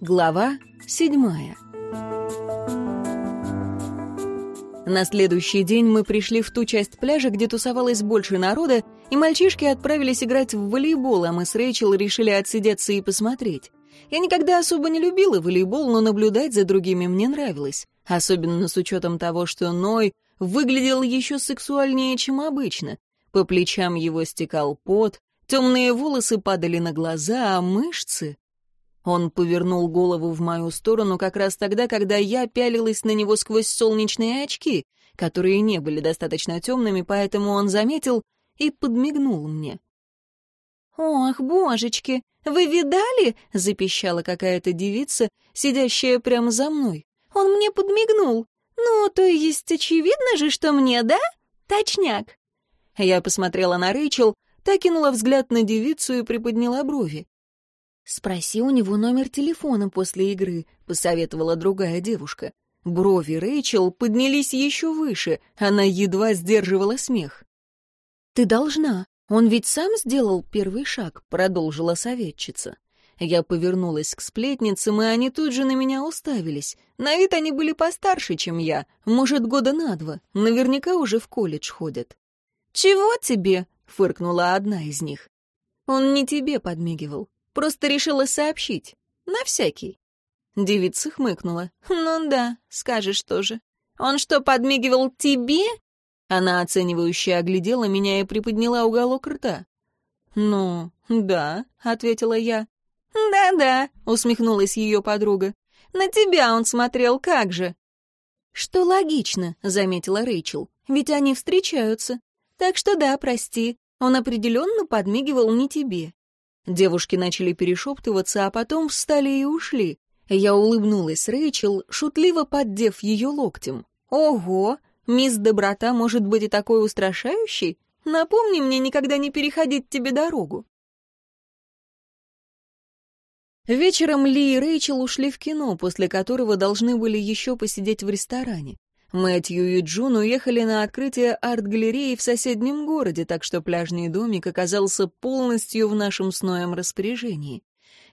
Глава седьмая На следующий день мы пришли в ту часть пляжа, где тусовалось больше народа, и мальчишки отправились играть в волейбол, а мы с Рэйчел решили отсидеться и посмотреть. Я никогда особо не любила волейбол, но наблюдать за другими мне нравилось, особенно с учетом того, что Ной выглядел еще сексуальнее, чем обычно. По плечам его стекал пот, темные волосы падали на глаза, а мышцы... Он повернул голову в мою сторону как раз тогда, когда я пялилась на него сквозь солнечные очки, которые не были достаточно темными, поэтому он заметил и подмигнул мне. «Ох, божечки, вы видали?» — запищала какая-то девица, сидящая прямо за мной. «Он мне подмигнул. Ну, то есть очевидно же, что мне, да? Точняк». Я посмотрела на Рэйчел, та кинула взгляд на девицу и приподняла брови. «Спроси у него номер телефона после игры», — посоветовала другая девушка. Брови Рэйчел поднялись еще выше, она едва сдерживала смех. «Ты должна. Он ведь сам сделал первый шаг», — продолжила советчица. Я повернулась к сплетницам, и они тут же на меня уставились. На вид они были постарше, чем я, может, года на два, наверняка уже в колледж ходят. «Чего тебе?» — фыркнула одна из них. «Он не тебе подмигивал. Просто решила сообщить. На всякий. Девица хмыкнула. «Ну да, скажешь тоже. Он что, подмигивал тебе?» Она оценивающе оглядела меня и приподняла уголок рта. «Ну, да», — ответила я. «Да-да», — усмехнулась ее подруга. «На тебя он смотрел как же». «Что логично», — заметила Рэйчел, — «ведь они встречаются. Так что да, прости, он определенно подмигивал не тебе. Девушки начали перешептываться, а потом встали и ушли. Я улыбнулась Рэйчел, шутливо поддев ее локтем. «Ого! Мисс Доброта может быть и такой устрашающей? Напомни мне никогда не переходить тебе дорогу». Вечером Ли и Рэйчел ушли в кино, после которого должны были еще посидеть в ресторане. Мэтью и Джун уехали на открытие арт-галереи в соседнем городе, так что пляжный домик оказался полностью в нашем сноем распоряжении.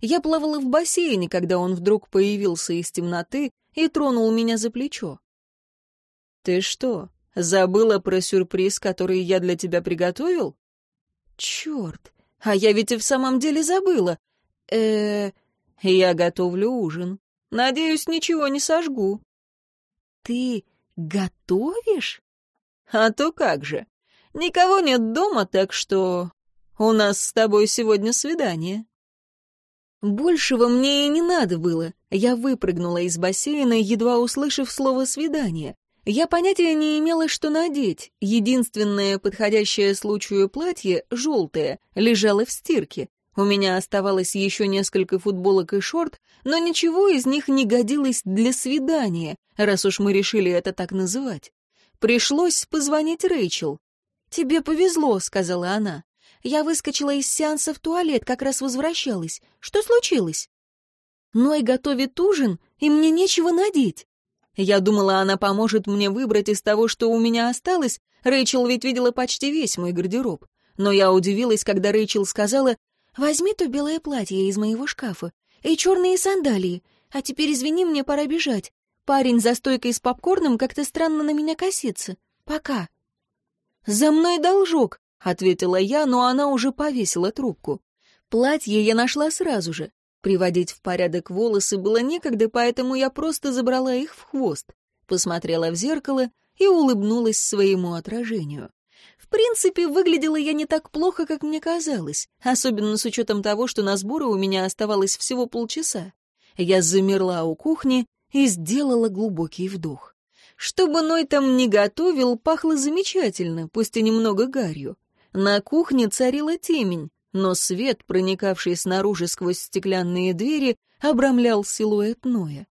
Я плавала в бассейне, когда он вдруг появился из темноты и тронул меня за плечо. «Ты что, забыла про сюрприз, который я для тебя приготовил?» «Черт, а я ведь и в самом деле забыла. э Я готовлю ужин. Надеюсь, ничего не сожгу». «Ты «Готовишь?» «А то как же. Никого нет дома, так что у нас с тобой сегодня свидание». Большего мне и не надо было. Я выпрыгнула из бассейна, едва услышав слово «свидание». Я понятия не имела, что надеть. Единственное подходящее случаю платье, желтое, лежало в стирке. У меня оставалось еще несколько футболок и шорт, но ничего из них не годилось для свидания, раз уж мы решили это так называть. Пришлось позвонить Рэйчел. «Тебе повезло», — сказала она. «Я выскочила из сеанса в туалет, как раз возвращалась. Что случилось?» «Ной готовит ужин, и мне нечего надеть». Я думала, она поможет мне выбрать из того, что у меня осталось. Рэйчел ведь видела почти весь мой гардероб. Но я удивилась, когда Рэйчел сказала, Возьми то белое платье из моего шкафа и черные сандалии. А теперь, извини, мне пора бежать. Парень за стойкой с попкорном как-то странно на меня косится. Пока». «За мной должок», — ответила я, но она уже повесила трубку. Платье я нашла сразу же. Приводить в порядок волосы было некогда, поэтому я просто забрала их в хвост, посмотрела в зеркало и улыбнулась своему отражению. Принципе, выглядела я не так плохо, как мне казалось, особенно с учетом того, что на сборы у меня оставалось всего полчаса. Я замерла у кухни и сделала глубокий вдох. Что бы Ной там ни готовил, пахло замечательно, пусть и немного гарью. На кухне царила темень, но свет, проникавший снаружи сквозь стеклянные двери, обрамлял силуэт Ноя.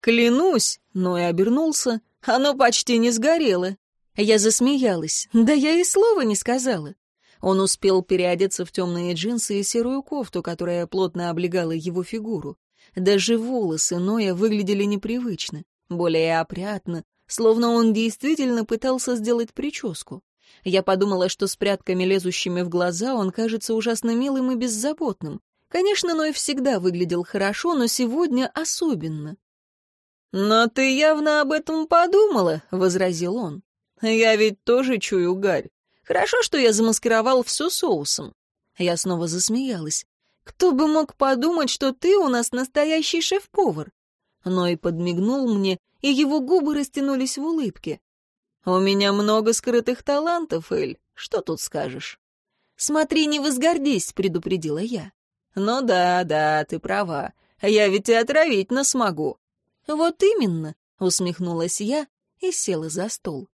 «Клянусь!» — Ной обернулся. «Оно почти не сгорело. Я засмеялась. Да я и слова не сказала. Он успел переодеться в темные джинсы и серую кофту, которая плотно облегала его фигуру. Даже волосы Ноя выглядели непривычно, более опрятно, словно он действительно пытался сделать прическу. Я подумала, что с прядками, лезущими в глаза, он кажется ужасно милым и беззаботным. Конечно, Ной всегда выглядел хорошо, но сегодня особенно. «Но ты явно об этом подумала», — возразил он. «Я ведь тоже чую гарь. Хорошо, что я замаскировал все соусом». Я снова засмеялась. «Кто бы мог подумать, что ты у нас настоящий шеф-повар?» Ной подмигнул мне, и его губы растянулись в улыбке. «У меня много скрытых талантов, Эль. Что тут скажешь?» «Смотри, не возгордись», — предупредила я. «Ну да, да, ты права. Я ведь и отравить нас смогу». «Вот именно», — усмехнулась я и села за стол.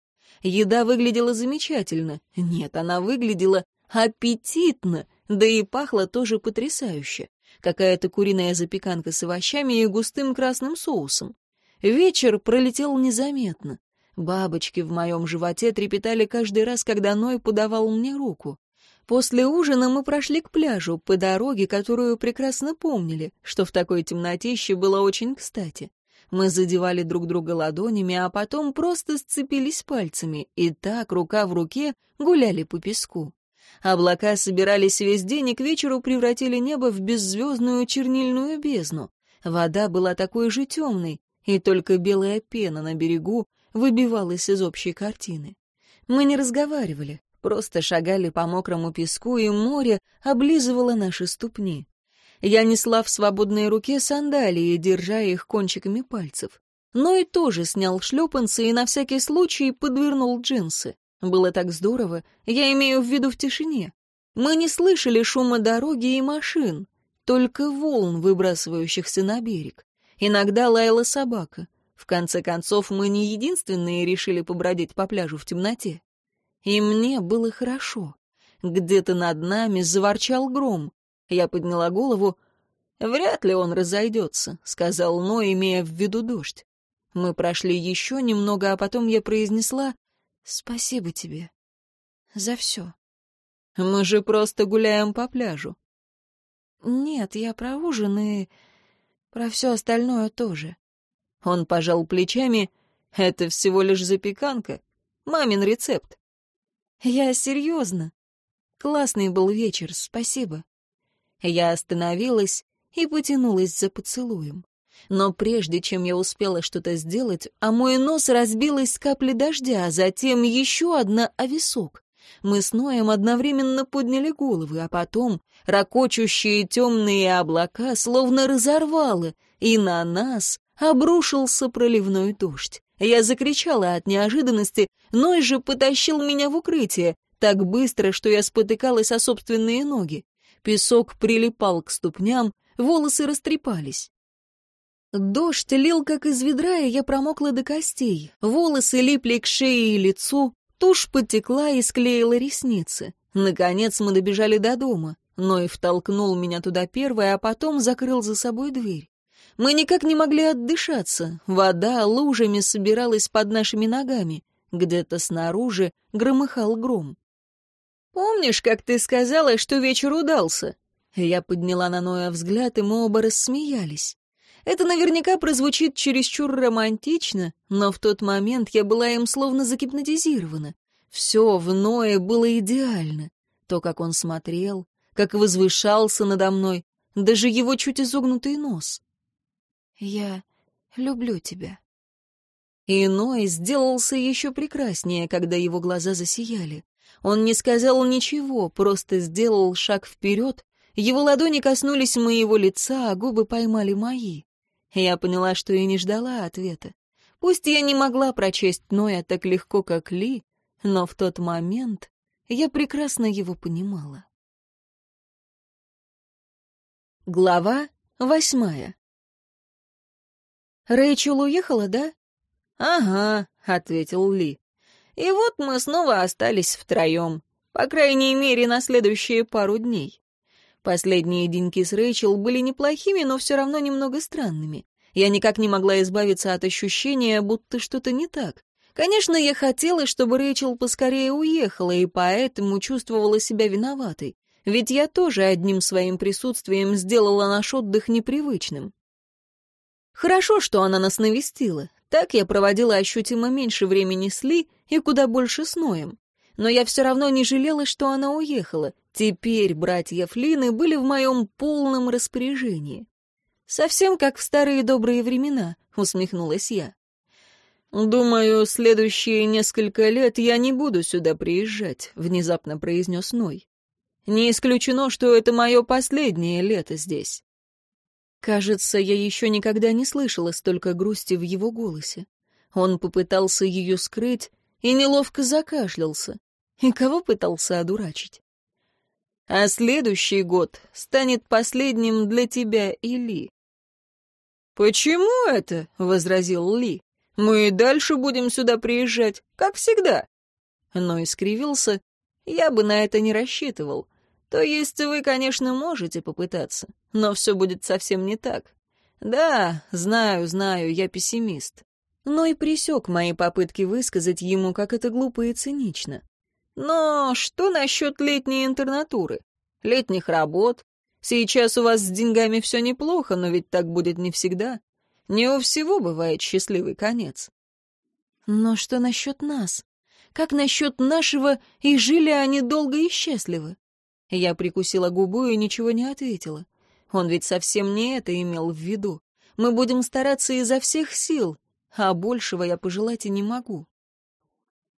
Еда выглядела замечательно. Нет, она выглядела аппетитно, да и пахла тоже потрясающе. Какая-то куриная запеканка с овощами и густым красным соусом. Вечер пролетел незаметно. Бабочки в моем животе трепетали каждый раз, когда Ной подавал мне руку. После ужина мы прошли к пляжу по дороге, которую прекрасно помнили, что в такой темнотище было очень кстати. Мы задевали друг друга ладонями, а потом просто сцепились пальцами, и так, рука в руке, гуляли по песку. Облака собирались весь день и к вечеру превратили небо в беззвездную чернильную бездну. Вода была такой же темной, и только белая пена на берегу выбивалась из общей картины. Мы не разговаривали, просто шагали по мокрому песку, и море облизывало наши ступни. Я несла в свободной руке сандалии, держа их кончиками пальцев. Ной тоже снял шлепанцы и на всякий случай подвернул джинсы. Было так здорово, я имею в виду в тишине. Мы не слышали шума дороги и машин, только волн, выбрасывающихся на берег. Иногда лаяла собака. В конце концов, мы не единственные решили побродить по пляжу в темноте. И мне было хорошо. Где-то над нами заворчал гром. Я подняла голову. «Вряд ли он разойдется», — сказал Но, имея в виду дождь. Мы прошли еще немного, а потом я произнесла «Спасибо тебе за все». «Мы же просто гуляем по пляжу». «Нет, я про ужин и про все остальное тоже». Он пожал плечами. «Это всего лишь запеканка. Мамин рецепт». «Я серьезно. Классный был вечер, спасибо». Я остановилась и потянулась за поцелуем. Но прежде чем я успела что-то сделать, а мой нос разбилась с капли дождя, а затем еще одна о висок. Мы с Ноем одновременно подняли головы, а потом ракочущие темные облака словно разорвало, и на нас обрушился проливной дождь. Я закричала от неожиданности, Ной же потащил меня в укрытие, так быстро, что я спотыкалась о собственные ноги. Песок прилипал к ступням, волосы растрепались. Дождь лил, как из ведра, и я промокла до костей. Волосы липли к шее и лицу, тушь потекла и склеила ресницы. Наконец мы добежали до дома. Ной втолкнул меня туда первой, а потом закрыл за собой дверь. Мы никак не могли отдышаться. Вода лужами собиралась под нашими ногами. Где-то снаружи громыхал гром. «Помнишь, как ты сказала, что вечер удался?» Я подняла на Ноя взгляд, и мы оба рассмеялись. Это наверняка прозвучит чересчур романтично, но в тот момент я была им словно загипнотизирована. Все в Ное было идеально. То, как он смотрел, как возвышался надо мной, даже его чуть изогнутый нос. «Я люблю тебя». И Ной сделался еще прекраснее, когда его глаза засияли. Он не сказал ничего, просто сделал шаг вперед. Его ладони коснулись моего лица, а губы поймали мои. Я поняла, что и не ждала ответа. Пусть я не могла прочесть Ноя так легко, как Ли, но в тот момент я прекрасно его понимала. Глава восьмая «Рэйчел уехала, да?» «Ага», — ответил Ли. И вот мы снова остались втроем. По крайней мере, на следующие пару дней. Последние деньки с Рэйчел были неплохими, но все равно немного странными. Я никак не могла избавиться от ощущения, будто что-то не так. Конечно, я хотела, чтобы Рэйчел поскорее уехала, и поэтому чувствовала себя виноватой. Ведь я тоже одним своим присутствием сделала наш отдых непривычным. Хорошо, что она нас навестила. Так я проводила ощутимо меньше времени с Ли и куда больше с Ноем. Но я все равно не жалела, что она уехала, Теперь братья Флины были в моем полном распоряжении. «Совсем как в старые добрые времена», — усмехнулась я. «Думаю, следующие несколько лет я не буду сюда приезжать», — внезапно произнес Ной. «Не исключено, что это мое последнее лето здесь». Кажется, я еще никогда не слышала столько грусти в его голосе. Он попытался ее скрыть и неловко закашлялся. И кого пытался одурачить? А следующий год станет последним для тебя и Ли. «Почему это?» — возразил Ли. «Мы и дальше будем сюда приезжать, как всегда». Но искривился. «Я бы на это не рассчитывал. То есть вы, конечно, можете попытаться, но все будет совсем не так. Да, знаю, знаю, я пессимист. Но и присек мои попытки высказать ему, как это глупо и цинично. Но что насчет летней интернатуры? Летних работ? Сейчас у вас с деньгами все неплохо, но ведь так будет не всегда. Не у всего бывает счастливый конец. Но что насчет нас? Как насчет нашего «и жили они долго и счастливы»? Я прикусила губу и ничего не ответила. Он ведь совсем не это имел в виду. Мы будем стараться изо всех сил, а большего я пожелать и не могу.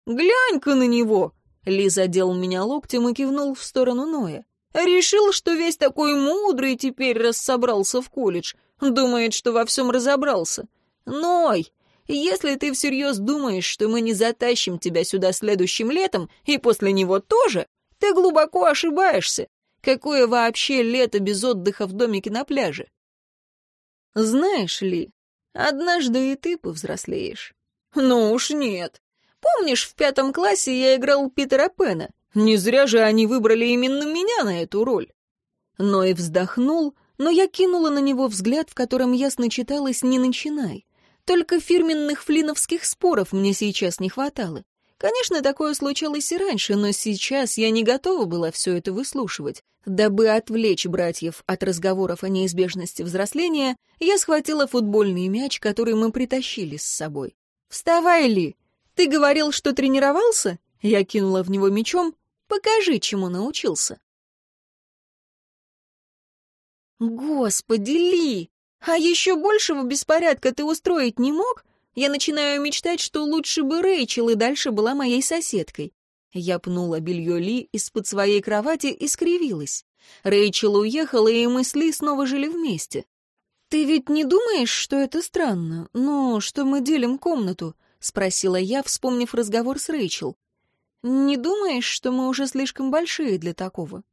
«Глянь-ка на него!» Ли задел меня локтем и кивнул в сторону Ноя. «Решил, что весь такой мудрый теперь рассобрался в колледж. Думает, что во всем разобрался. Ной, если ты всерьез думаешь, что мы не затащим тебя сюда следующим летом, и после него тоже, ты глубоко ошибаешься. Какое вообще лето без отдыха в домике на пляже? Знаешь ли, однажды и ты повзрослеешь. Ну уж нет. Помнишь, в пятом классе я играл Питера Пена? Не зря же они выбрали именно меня на эту роль. Но и вздохнул, но я кинула на него взгляд, в котором ясно читалось «не начинай». Только фирменных флиновских споров мне сейчас не хватало. Конечно, такое случалось и раньше, но сейчас я не готова была все это выслушивать. Дабы отвлечь братьев от разговоров о неизбежности взросления, я схватила футбольный мяч, который мы притащили с собой. «Вставай, Ли! «Ты говорил, что тренировался?» Я кинула в него мечом. «Покажи, чему научился». «Господи, Ли! А еще большего беспорядка ты устроить не мог? Я начинаю мечтать, что лучше бы Рэйчел и дальше была моей соседкой». Я пнула белье Ли из-под своей кровати и скривилась. Рэйчел уехала, и мы с Ли снова жили вместе. «Ты ведь не думаешь, что это странно? Ну, что мы делим комнату?» — спросила я, вспомнив разговор с Рэйчел. «Не думаешь, что мы уже слишком большие для такого?»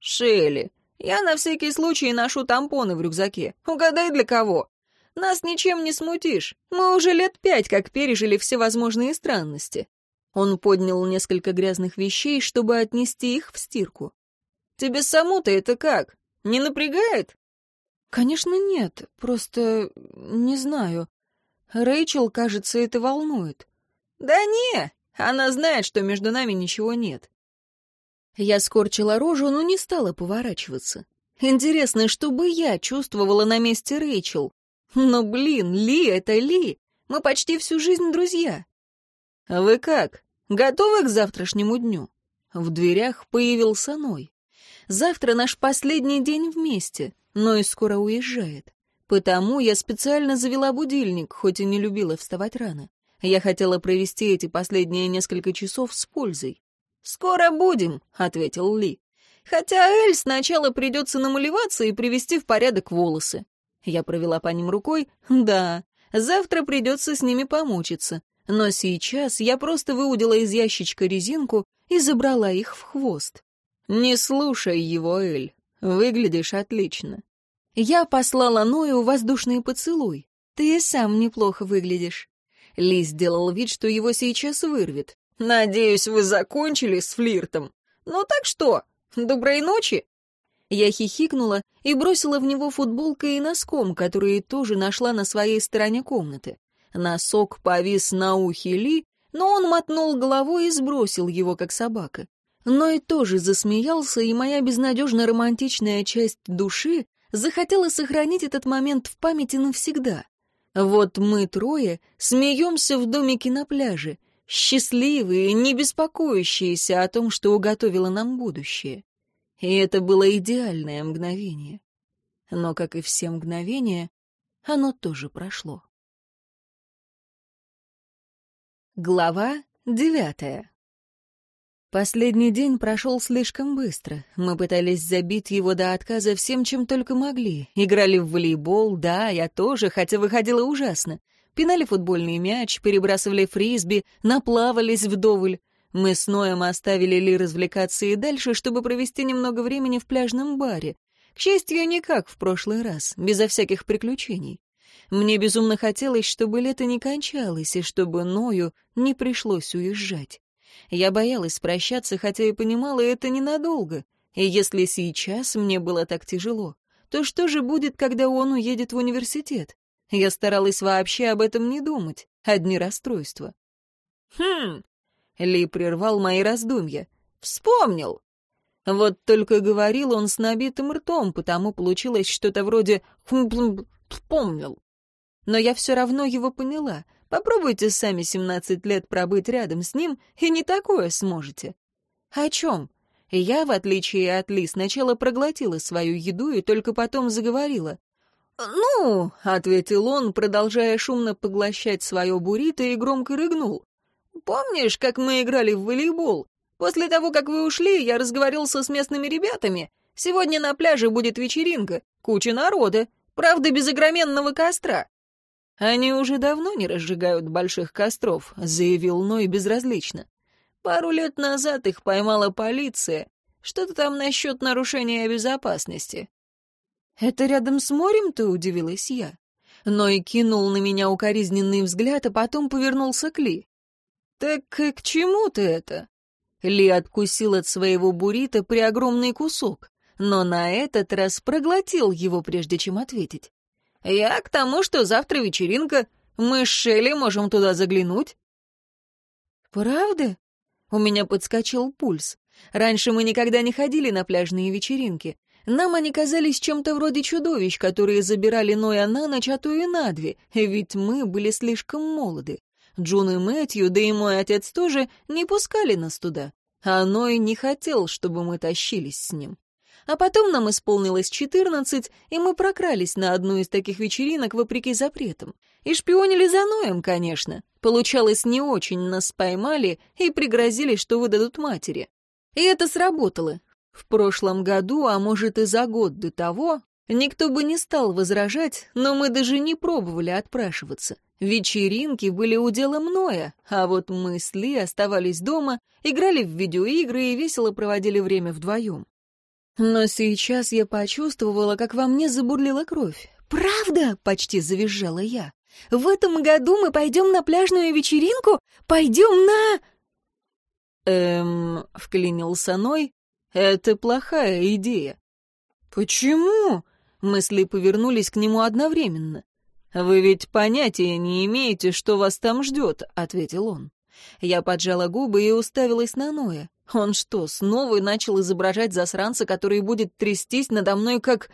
«Шелли, я на всякий случай ношу тампоны в рюкзаке. Угадай, для кого? Нас ничем не смутишь. Мы уже лет пять как пережили всевозможные странности». Он поднял несколько грязных вещей, чтобы отнести их в стирку. «Тебе саму-то это как? Не напрягает?» «Конечно нет, просто не знаю. Рэйчел, кажется, это волнует. Да не, она знает, что между нами ничего нет. Я скорчила рожу, но не стала поворачиваться. Интересно, что бы я чувствовала на месте Рэйчел? Но, блин, Ли — это Ли. Мы почти всю жизнь друзья. Вы как? Готовы к завтрашнему дню? В дверях появился Ной. Завтра наш последний день вместе. Ной скоро уезжает. Потому я специально завела будильник, хоть и не любила вставать рано. Я хотела провести эти последние несколько часов с пользой. «Скоро будем», — ответил Ли. «Хотя Эль сначала придется намалеваться и привести в порядок волосы». Я провела по ним рукой. «Да, завтра придется с ними помучиться. Но сейчас я просто выудила из ящичка резинку и забрала их в хвост. Не слушай его, Эль. Выглядишь отлично. Я послала Ною воздушный поцелуй. Ты сам неплохо выглядишь. Ли сделал вид, что его сейчас вырвет. «Надеюсь, вы закончили с флиртом. Ну так что, доброй ночи!» Я хихикнула и бросила в него футболкой и носком, которые тоже нашла на своей стороне комнаты. Носок повис на ухе Ли, но он мотнул головой и сбросил его, как собака. Но и тоже засмеялся, и моя безнадежно романтичная часть души захотела сохранить этот момент в памяти навсегда. Вот мы трое смеемся в домике на пляже, счастливые, не беспокоящиеся о том, что уготовило нам будущее. И это было идеальное мгновение. Но, как и все мгновения, оно тоже прошло. Глава девятая Последний день прошел слишком быстро. Мы пытались забить его до отказа всем, чем только могли. Играли в волейбол, да, я тоже, хотя выходило ужасно. Пинали футбольный мяч, перебрасывали фрисби, наплавались вдоволь. Мы с Ноем оставили Ли развлекаться и дальше, чтобы провести немного времени в пляжном баре. К счастью, не как в прошлый раз, безо всяких приключений. Мне безумно хотелось, чтобы лето не кончалось, и чтобы Ною не пришлось уезжать. Я боялась прощаться, хотя и понимала, это ненадолго. И если сейчас мне было так тяжело, то что же будет, когда он уедет в университет? Я старалась вообще об этом не думать. Одни расстройства. «Хм!» — Ли прервал мои раздумья. «Вспомнил!» Вот только говорил он с набитым ртом, потому получилось что-то вроде «вспомнил». Но я все равно его поняла. Попробуйте сами 17 лет пробыть рядом с ним, и не такое сможете. О чем? Я, в отличие от Ли, сначала проглотила свою еду и только потом заговорила. «Ну», — ответил он, продолжая шумно поглощать свое буррито и громко рыгнул. «Помнишь, как мы играли в волейбол? После того, как вы ушли, я разговаривался с местными ребятами. Сегодня на пляже будет вечеринка, куча народа, правда, без огроменного костра. «Они уже давно не разжигают больших костров», — заявил Ной безразлично. «Пару лет назад их поймала полиция. Что-то там насчет нарушения безопасности». «Это рядом с морем-то?» — удивилась я. Ной кинул на меня укоризненный взгляд, а потом повернулся к Ли. «Так к чему ты это?» Ли откусил от своего буррито при огромный кусок, но на этот раз проглотил его, прежде чем ответить. «Я к тому, что завтра вечеринка. Мы с Шелли можем туда заглянуть». «Правда?» У меня подскочил пульс. Раньше мы никогда не ходили на пляжные вечеринки. Нам они казались чем-то вроде чудовищ, которые забирали Ноя на ночь, а то и на две, ведь мы были слишком молоды. Джун и Мэтью, да и мой отец тоже, не пускали нас туда. А Ной не хотел, чтобы мы тащились с ним. А потом нам исполнилось четырнадцать, и мы прокрались на одну из таких вечеринок вопреки запретам. И шпионили за Ноем, конечно. Получалось не очень, нас поймали и пригрозили, что выдадут матери. И это сработало. В прошлом году, а может и за год до того, никто бы не стал возражать, но мы даже не пробовали отпрашиваться. Вечеринки были уделом Ноя, а вот мы с Ли оставались дома, играли в видеоигры и весело проводили время вдвоем. Но сейчас я почувствовала, как во мне забурлила кровь. «Правда?» — почти завизжала я. «В этом году мы пойдем на пляжную вечеринку? Пойдем на...» «Эм...» — вклинился Ной. «Это плохая идея». «Почему?» — мысли повернулись к нему одновременно. «Вы ведь понятия не имеете, что вас там ждет», — ответил он. Я поджала губы и уставилась на Ноя. Он что, снова начал изображать засранца, который будет трястись надо мной, как...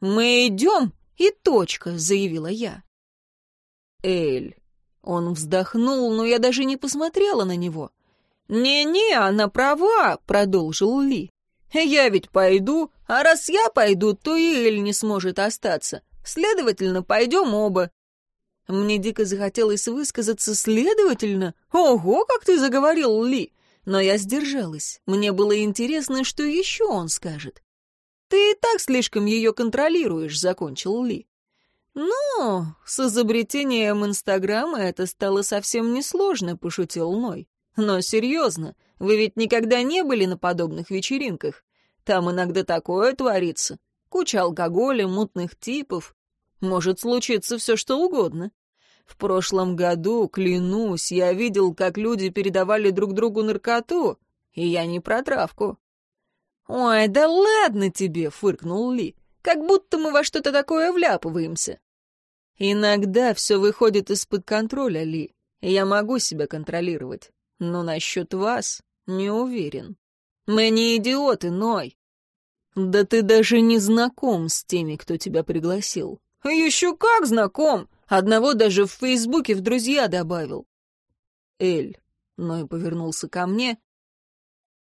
«Мы идем, и точка», — заявила я. «Эль». Он вздохнул, но я даже не посмотрела на него. «Не-не, она права», — продолжил Ли. «Я ведь пойду, а раз я пойду, то и Эль не сможет остаться. Следовательно, пойдем оба. Мне дико захотелось высказаться следовательно. «Ого, как ты заговорил, Ли!» Но я сдержалась. Мне было интересно, что еще он скажет. «Ты и так слишком ее контролируешь», — закончил Ли. «Ну, с изобретением Инстаграма это стало совсем несложно», — пошутил Ной. «Но серьезно, вы ведь никогда не были на подобных вечеринках. Там иногда такое творится. Куча алкоголя, мутных типов. Может случиться все, что угодно. В прошлом году, клянусь, я видел, как люди передавали друг другу наркоту, и я не про травку. «Ой, да ладно тебе!» — фыркнул Ли. «Как будто мы во что-то такое вляпываемся». «Иногда все выходит из-под контроля, Ли. Я могу себя контролировать. Но насчет вас не уверен. Мы не идиоты, Ной. Да ты даже не знаком с теми, кто тебя пригласил». «Еще как знаком! Одного даже в Фейсбуке в друзья добавил. Эль, Ной повернулся ко мне.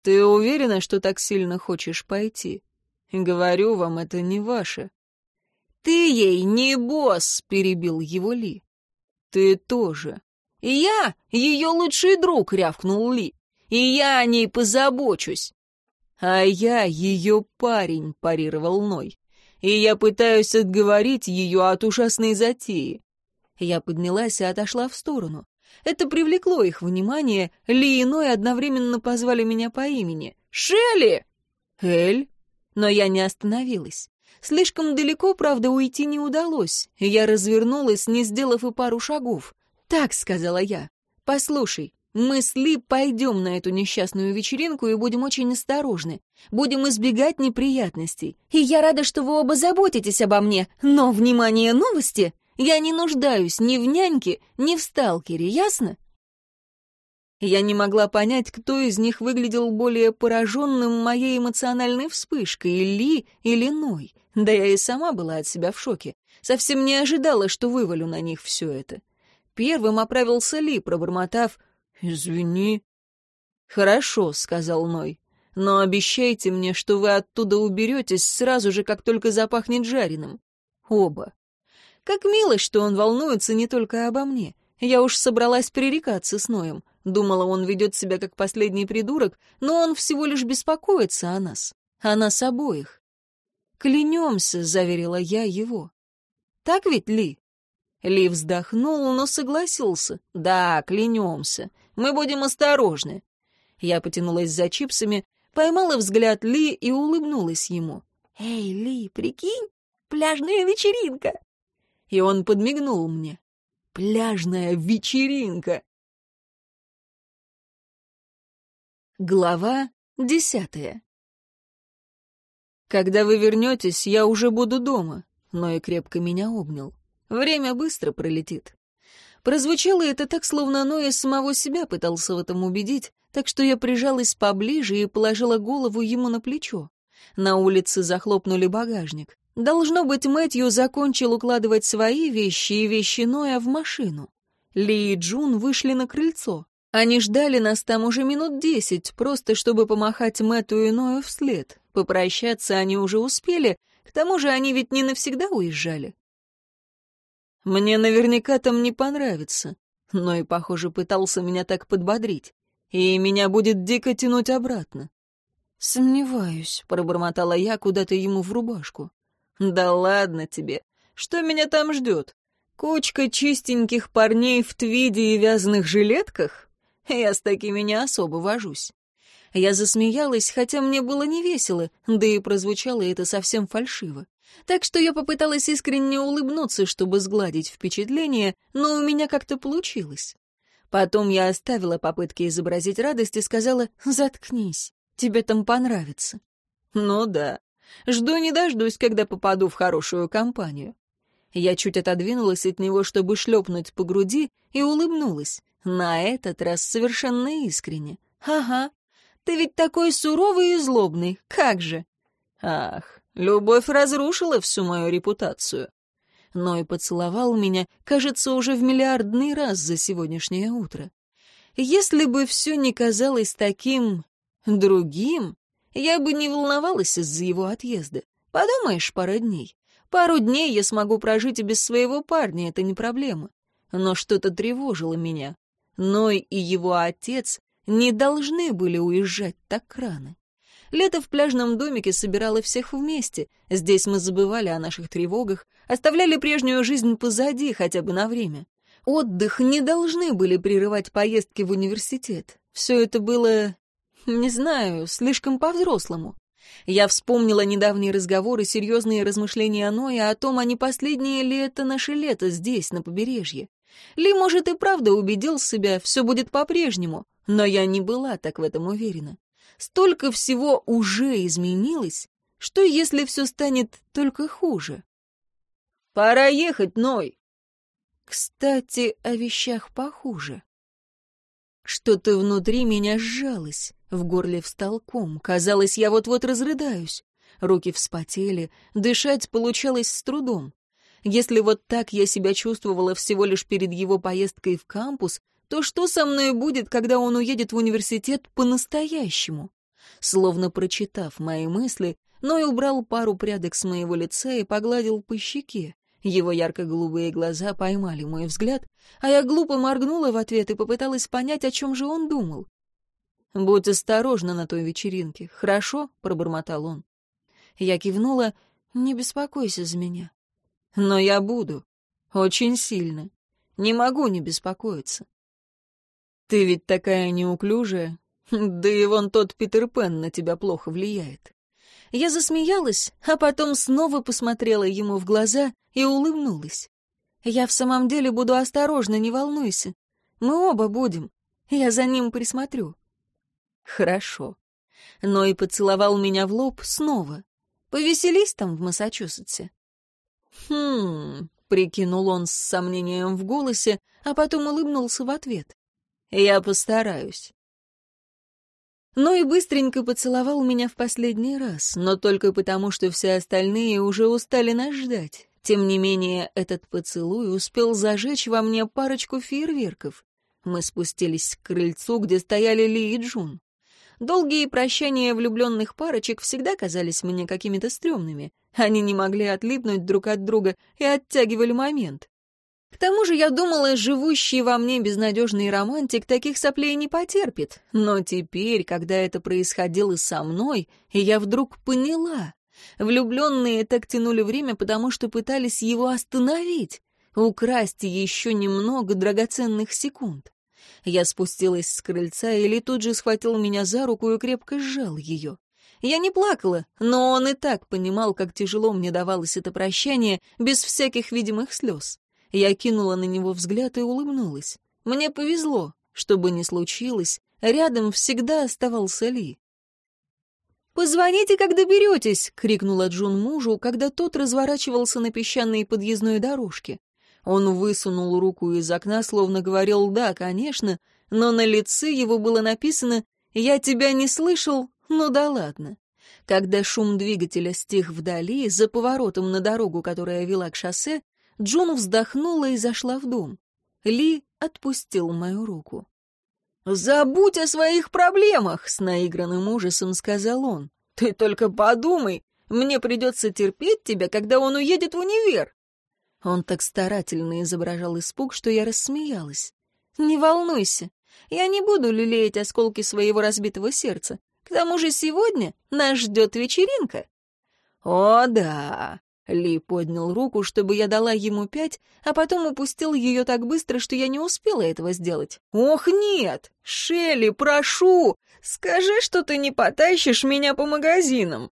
«Ты уверена, что так сильно хочешь пойти? Говорю вам, это не ваше». «Ты ей не босс», — перебил его Ли. «Ты тоже». «Я ее лучший друг», — рявкнул Ли. «И я о ней позабочусь». «А я ее парень», — парировал Ной. «И я пытаюсь отговорить ее от ужасной затеи». Я поднялась и отошла в сторону. Это привлекло их внимание, Ли и Ной одновременно позвали меня по имени. «Шелли!» «Эль?» Но я не остановилась. Слишком далеко, правда, уйти не удалось. Я развернулась, не сделав и пару шагов. «Так», — сказала я, — «послушай, мы с Ли пойдем на эту несчастную вечеринку и будем очень осторожны. Будем избегать неприятностей. И я рада, что вы оба заботитесь обо мне. Но, внимание, новости! Я не нуждаюсь ни в няньке, ни в сталкере, ясно?» Я не могла понять, кто из них выглядел более пораженным моей эмоциональной вспышкой, Ли или Ной. Да я и сама была от себя в шоке. Совсем не ожидала, что вывалю на них все это. Первым оправился Ли, пробормотав «Извини». «Хорошо», — сказал Ной, — «но обещайте мне, что вы оттуда уберетесь сразу же, как только запахнет жареным. Оба». Как мило, что он волнуется не только обо мне. Я уж собралась пререкаться с Ноем. Думала, он ведет себя как последний придурок, но он всего лишь беспокоится о нас. О нас обоих. «Клянемся», — заверила я его. «Так ведь, Ли?» Ли вздохнул, но согласился. «Да, клянемся. Мы будем осторожны». Я потянулась за чипсами, поймала взгляд Ли и улыбнулась ему. «Эй, Ли, прикинь, пляжная вечеринка!» И он подмигнул мне. «Пляжная вечеринка!» Глава десятая «Когда вы вернетесь, я уже буду дома», но и крепко меня обнял. Время быстро пролетит. Прозвучало это так, словно Ноя самого себя пытался в этом убедить, так что я прижалась поближе и положила голову ему на плечо. На улице захлопнули багажник. Должно быть, Мэтью закончил укладывать свои вещи и вещи Ноя в машину. Ли и Джун вышли на крыльцо. Они ждали нас там уже минут десять, просто чтобы помахать Мэтту и Ною вслед. Попрощаться они уже успели, к тому же они ведь не навсегда уезжали. Мне наверняка там не понравится, но и, похоже, пытался меня так подбодрить. И меня будет дико тянуть обратно. «Сомневаюсь», — пробормотала я куда-то ему в рубашку. «Да ладно тебе. Что меня там ждет? Кучка чистеньких парней в твиде и вязаных жилетках? Я с такими не особо вожусь. Я засмеялась, хотя мне было не весело, да и прозвучало это совсем фальшиво. Так что я попыталась искренне улыбнуться, чтобы сгладить впечатление, но у меня как-то получилось. Потом я оставила попытки изобразить радость и сказала «Заткнись, тебе там понравится». «Ну да, жду не дождусь, когда попаду в хорошую компанию». Я чуть отодвинулась от него, чтобы шлепнуть по груди, и улыбнулась. На этот раз совершенно искренне. «Ага, ты ведь такой суровый и злобный, как же?» «Ах, любовь разрушила всю мою репутацию». Но и поцеловал меня, кажется, уже в миллиардный раз за сегодняшнее утро. Если бы все не казалось таким... другим, я бы не волновалась из-за его отъезда. Подумаешь, пара дней. Пару дней я смогу прожить и без своего парня, это не проблема. Но что-то тревожило меня. Ной и его отец не должны были уезжать так рано. Лето в пляжном домике собирало всех вместе. Здесь мы забывали о наших тревогах, оставляли прежнюю жизнь позади хотя бы на время. Отдых не должны были прерывать поездки в университет. Все это было, не знаю, слишком по-взрослому. Я вспомнила недавние разговоры, серьезные размышления Ноя о том, а не последнее ли это наше лето здесь, на побережье. Ли, может, и правда убедил себя, все будет по-прежнему, но я не была так в этом уверена. Столько всего уже изменилось, что если все станет только хуже? «Пора ехать, Ной!» Кстати, о вещах похуже. Что-то внутри меня сжалось, в горле встал ком, казалось, я вот-вот разрыдаюсь. Руки вспотели, дышать получалось с трудом. Если вот так я себя чувствовала всего лишь перед его поездкой в кампус, то что со мной будет, когда он уедет в университет по-настоящему? Словно прочитав мои мысли, Ной убрал пару прядок с моего лица и погладил по щеке. Его ярко-голубые глаза поймали мой взгляд, а я глупо моргнула в ответ и попыталась понять, о чем же он думал. «Будь осторожна на той вечеринке, хорошо?» — пробормотал он. Я кивнула. «Не беспокойся за меня». «Но я буду. Очень сильно. Не могу не беспокоиться». «Ты ведь такая неуклюжая. Да и вон тот Питер Пен на тебя плохо влияет». Я засмеялась, а потом снова посмотрела ему в глаза и улыбнулась. «Я в самом деле буду осторожна, не волнуйся. Мы оба будем. Я за ним присмотрю». «Хорошо». Но и поцеловал меня в лоб снова. Повеселись там в Массачусетсе». «Хм...» — прикинул он с сомнением в голосе, а потом улыбнулся в ответ. «Я постараюсь». Ну и быстренько поцеловал меня в последний раз, но только потому, что все остальные уже устали нас ждать. Тем не менее, этот поцелуй успел зажечь во мне парочку фейерверков. Мы спустились к крыльцу, где стояли Ли и Джун. Долгие прощания влюбленных парочек всегда казались мне какими-то стрёмными. Они не могли отлипнуть друг от друга и оттягивали момент. К тому же я думала, живущий во мне безнадежный романтик таких соплей не потерпит. Но теперь, когда это происходило со мной, я вдруг поняла. Влюбленные так тянули время, потому что пытались его остановить, украсть еще немного драгоценных секунд. Я спустилась с крыльца, и Ли тут же схватил меня за руку и крепко сжал ее. Я не плакала, но он и так понимал, как тяжело мне давалось это прощание, без всяких видимых слез. Я кинула на него взгляд и улыбнулась. Мне повезло. Что бы ни случилось, рядом всегда оставался Ли. «Позвоните, как доберетесь!» — крикнула Джун мужу, когда тот разворачивался на песчаной подъездной дорожке. Он высунул руку из окна, словно говорил «да, конечно», но на лице его было написано «я тебя не слышал, ну да ладно». Когда шум двигателя стих вдали, за поворотом на дорогу, которая вела к шоссе, Джун вздохнула и зашла в дом. Ли отпустил мою руку. «Забудь о своих проблемах!» — с наигранным ужасом сказал он. «Ты только подумай, мне придется терпеть тебя, когда он уедет в универ. Он так старательно изображал испуг, что я рассмеялась. «Не волнуйся, я не буду лелеять осколки своего разбитого сердца. К тому же сегодня нас ждет вечеринка». «О, да!» Ли поднял руку, чтобы я дала ему пять, а потом упустил ее так быстро, что я не успела этого сделать. «Ох, нет! Шелли, прошу! Скажи, что ты не потащишь меня по магазинам!»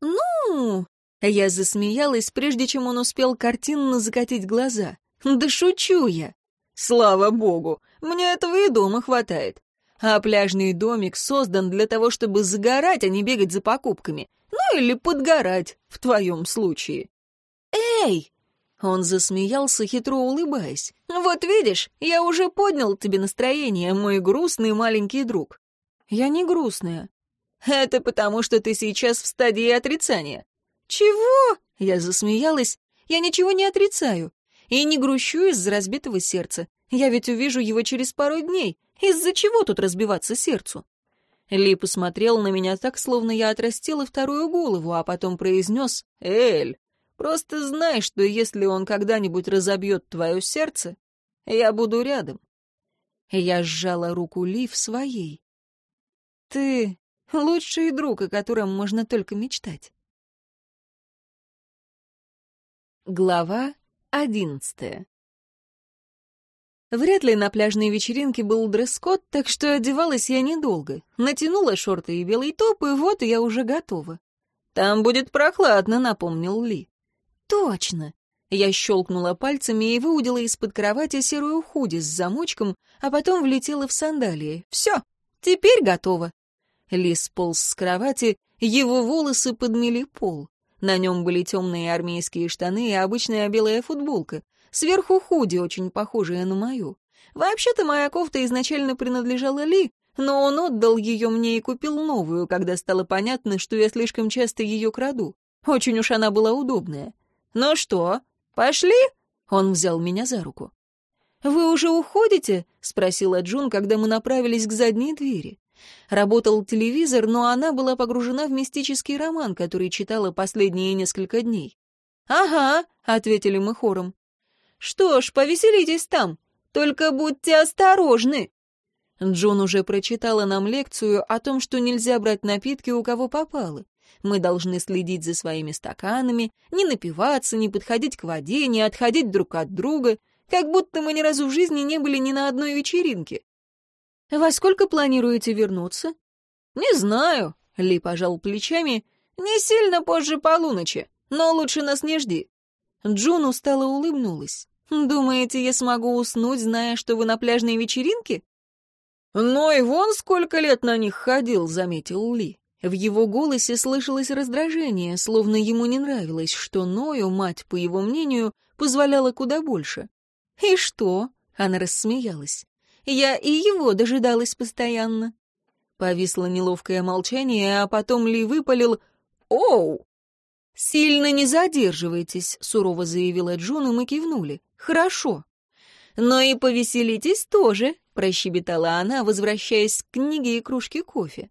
«Ну...» Я засмеялась, прежде чем он успел картинно закатить глаза. «Да шучу я!» «Слава богу! Мне этого и дома хватает. А пляжный домик создан для того, чтобы загорать, а не бегать за покупками. Или подгорать, в твоем случае». «Эй!» Он засмеялся, хитро улыбаясь. «Вот видишь, я уже поднял тебе настроение, мой грустный маленький друг». «Я не грустная». «Это потому, что ты сейчас в стадии отрицания. «Чего?» — я засмеялась. «Я ничего не отрицаю. И не грущу из-за разбитого сердца. Я ведь увижу его через пару дней. Из-за чего тут разбиваться сердцу?» Ли посмотрел на меня так, словно я отрастила вторую голову, а потом произнес «Эль, просто знай, что если он когда-нибудь разобьет твое сердце, я буду рядом». Я сжала руку Ли в своей. «Ты лучший друг, о котором можно только мечтать». Глава одиннадцатая Вряд ли на пляжной вечеринке был дресс-код, так что одевалась я недолго. Натянула шорты и белый топ, и вот я уже готова. «Там будет прохладно», — напомнил Ли. «Точно!» Я щелкнула пальцами и выудила из-под кровати серую худи с замочком, а потом влетела в сандалии. «Все, теперь готово!» Ли сполз с кровати, его волосы подмели пол. На нем были темные армейские штаны и обычная белая футболка. Сверху худи, очень похожая на мою. Вообще-то моя кофта изначально принадлежала Ли, но он отдал ее мне и купил новую, когда стало понятно, что я слишком часто ее краду. Очень уж она была удобная. «Ну что, пошли?» Он взял меня за руку. «Вы уже уходите?» — спросила Джун, когда мы направились к задней двери. Работал телевизор, но она была погружена в мистический роман, который читала последние несколько дней. «Ага», — ответили мы хором. «Что ж, повеселитесь там, только будьте осторожны». Джон уже прочитала нам лекцию о том, что нельзя брать напитки у кого попало. Мы должны следить за своими стаканами, не напиваться, не подходить к воде, не отходить друг от друга, как будто мы ни разу в жизни не были ни на одной вечеринке. «Во сколько планируете вернуться?» «Не знаю», — Ли пожал плечами, — «не сильно позже полуночи, но лучше нас не жди». Джун устало улыбнулась. «Думаете, я смогу уснуть, зная, что вы на пляжной вечеринке?» «Ну и вон сколько лет на них ходил», — заметил Ли. В его голосе слышалось раздражение, словно ему не нравилось, что Ною, мать, по его мнению, позволяла куда больше. «И что?» — она рассмеялась. «Я и его дожидалась постоянно». Повисло неловкое молчание, а потом Ли выпалил «Оу!» «Сильно не задерживайтесь», — сурово заявила Джун, и мы кивнули. «Хорошо». «Но и повеселитесь тоже», — прощебетала она, возвращаясь к книге и кружке кофе.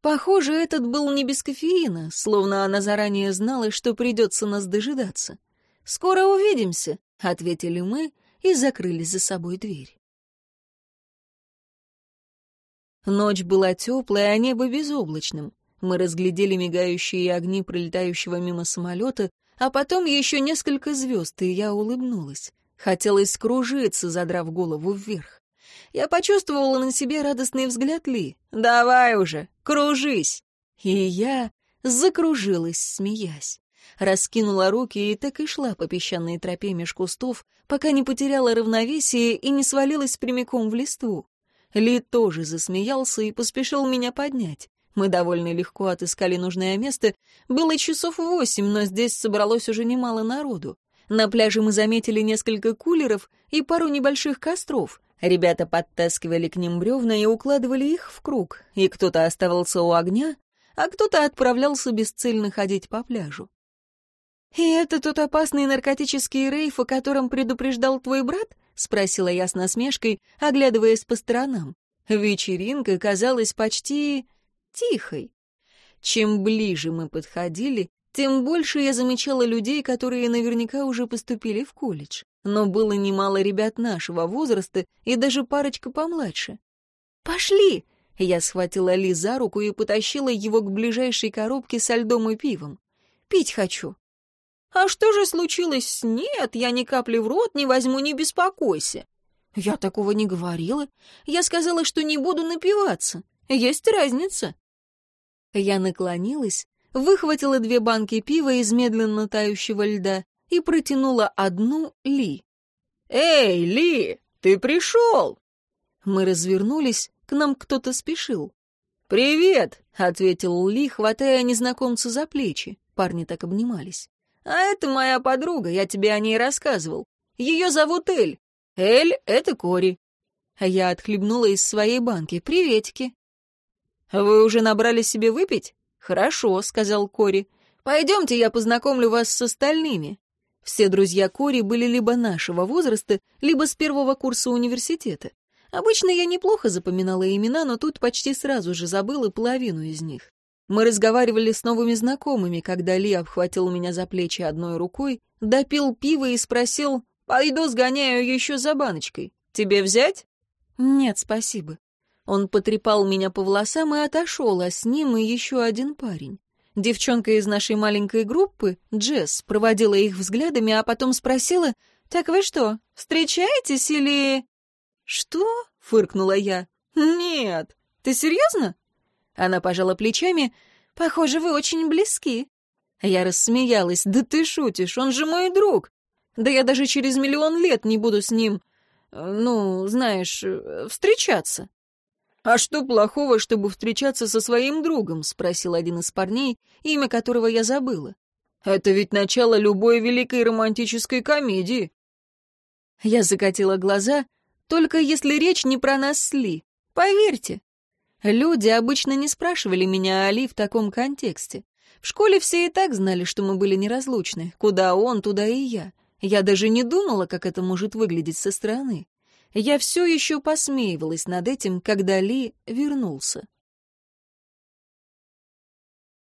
Похоже, этот был не без кофеина, словно она заранее знала, что придется нас дожидаться. «Скоро увидимся», — ответили мы и закрыли за собой дверь. Ночь была теплая, а небо безоблачным. Мы разглядели мигающие огни пролетающего мимо самолета, а потом еще несколько звезд, и я улыбнулась. Хотелось скружиться, задрав голову вверх. Я почувствовала на себе радостный взгляд Ли. «Давай уже, кружись!» И я закружилась, смеясь. Раскинула руки и так и шла по песчаной тропе меж кустов, пока не потеряла равновесие и не свалилась прямиком в листву. Ли тоже засмеялся и поспешил меня поднять. Мы довольно легко отыскали нужное место. Было часов восемь, но здесь собралось уже немало народу. На пляже мы заметили несколько кулеров и пару небольших костров. Ребята подтаскивали к ним бревна и укладывали их в круг, и кто-то оставался у огня, а кто-то отправлялся бесцельно ходить по пляжу. «И это тот опасный наркотический рейф, о котором предупреждал твой брат?» — спросила я с насмешкой, оглядываясь по сторонам. Вечеринка казалась почти тихой. Чем ближе мы подходили, тем больше я замечала людей, которые наверняка уже поступили в колледж. Но было немало ребят нашего возраста и даже парочка помладше. «Пошли!» Я схватила Ли за руку и потащила его к ближайшей коробке со льдом и пивом. «Пить хочу». «А что же случилось? Нет, я ни капли в рот не возьму, не беспокойся». «Я такого не говорила. Я сказала, что не буду напиваться. Есть разница». Я наклонилась, выхватила две банки пива из медленно тающего льда и протянула одну Ли. «Эй, Ли, ты пришел!» Мы развернулись, к нам кто-то спешил. «Привет!» — ответил Ли, хватая незнакомца за плечи. Парни так обнимались. А это моя подруга, я тебе о ней рассказывал. Ее зовут Эль. Эль — это Кори. А я отхлебнула из своей банки. Приветики. Вы уже набрали себе выпить? Хорошо, сказал Кори. Пойдемте, я познакомлю вас с остальными. Все друзья Кори были либо нашего возраста, либо с первого курса университета. Обычно я неплохо запоминала имена, но тут почти сразу же забыла половину из них. Мы разговаривали с новыми знакомыми, когда Ли обхватил меня за плечи одной рукой, допил пиво и спросил, «Пойду сгоняю еще за баночкой. Тебе взять?» «Нет, спасибо». Он потрепал меня по волосам и отошел, а с ним и еще один парень. Девчонка из нашей маленькой группы, Джесс, проводила их взглядами, а потом спросила, «Так вы что, встречаетесь или...» «Что?» — фыркнула я. «Нет. Ты серьезно?» Она пожала плечами. «Похоже, вы очень близки». Я рассмеялась. «Да ты шутишь, он же мой друг. Да я даже через миллион лет не буду с ним, ну, знаешь, встречаться». «А что плохого, чтобы встречаться со своим другом?» — спросил один из парней, имя которого я забыла. «Это ведь начало любой великой романтической комедии». Я закатила глаза, только если речь не про нас с Ли. Поверьте, Люди обычно не спрашивали меня о Али в таком контексте. В школе все и так знали, что мы были неразлучны. Куда он, туда и я. Я даже не думала, как это может выглядеть со стороны. Я все еще посмеивалась над этим, когда Ли вернулся.